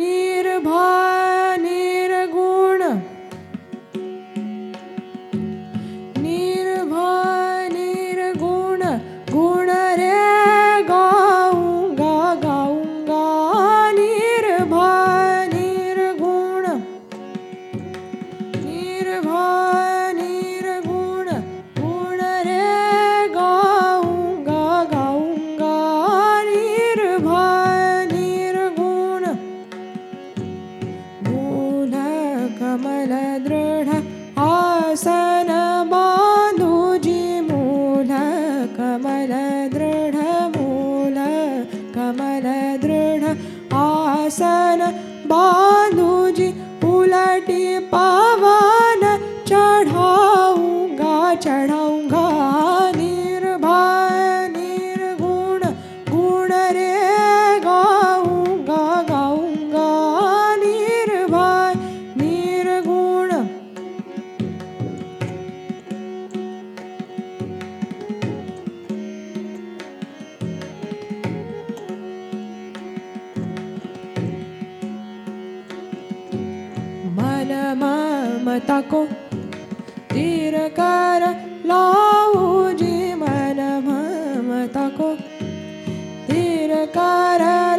निर्भय निर् निर्भय रे गौ गौगङ्गा निर्भ मको त्रीरकर ली मन मको त्रिर कर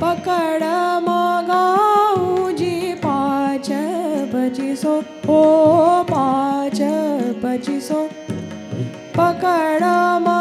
पकडमाग पाचिसो पाच बचिसो पकड मा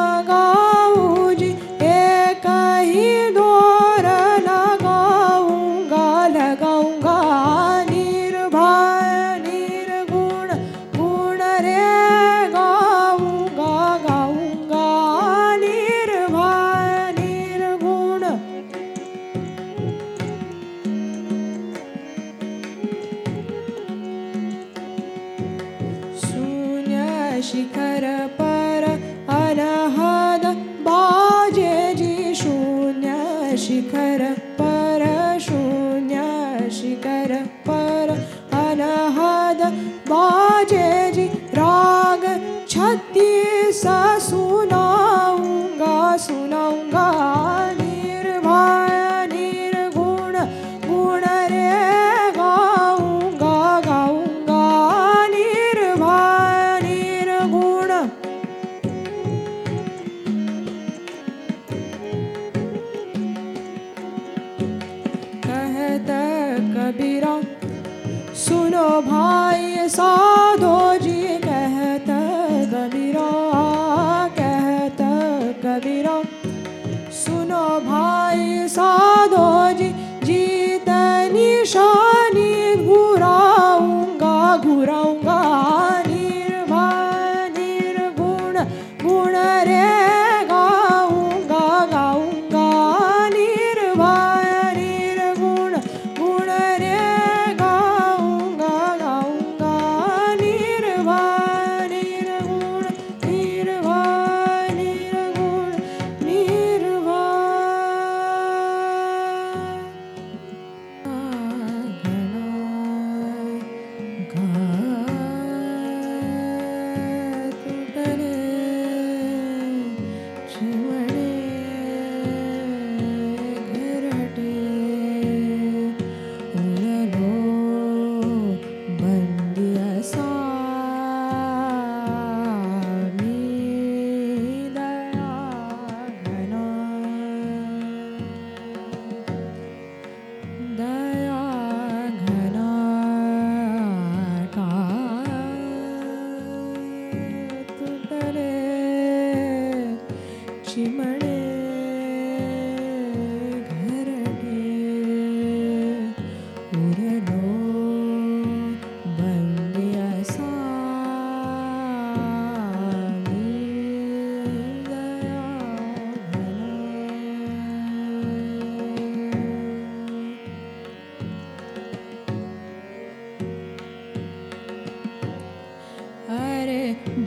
भाई सा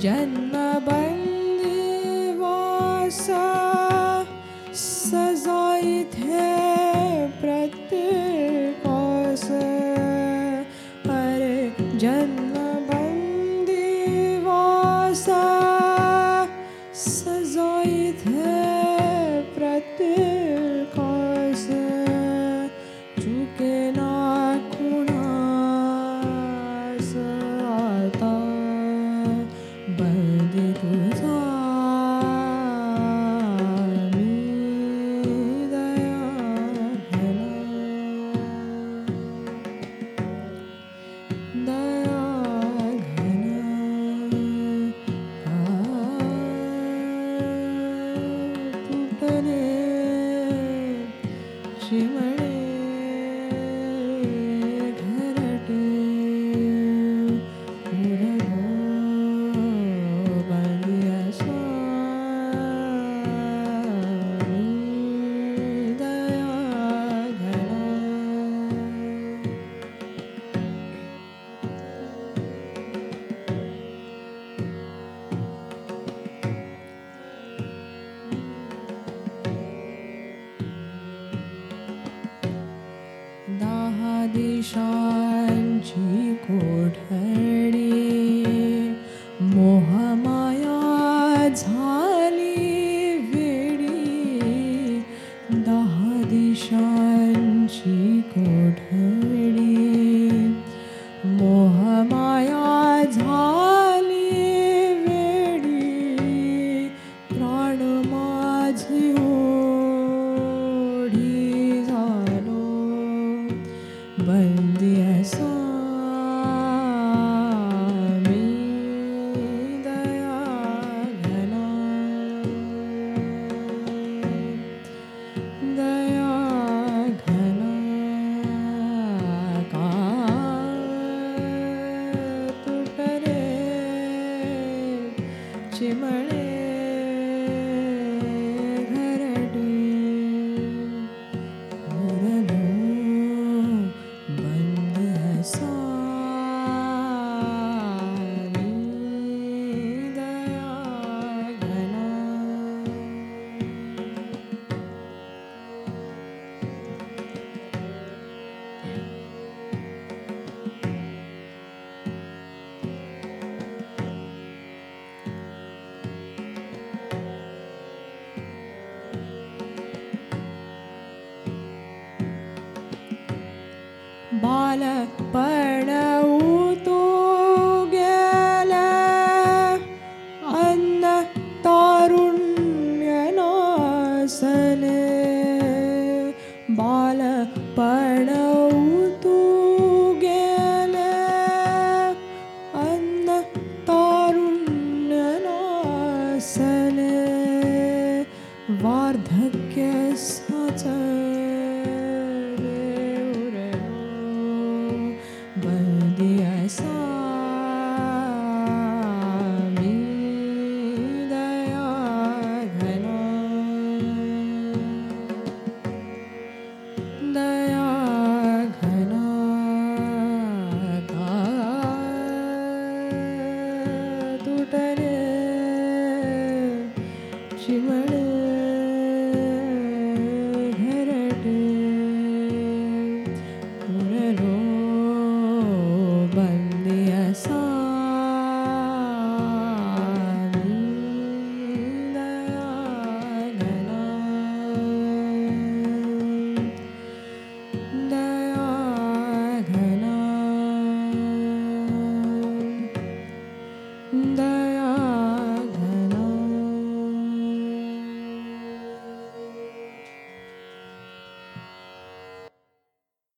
जन्म बंद वासा सजाई थे प्रत्येक अरे जन्म to पाल पड़ she murdered.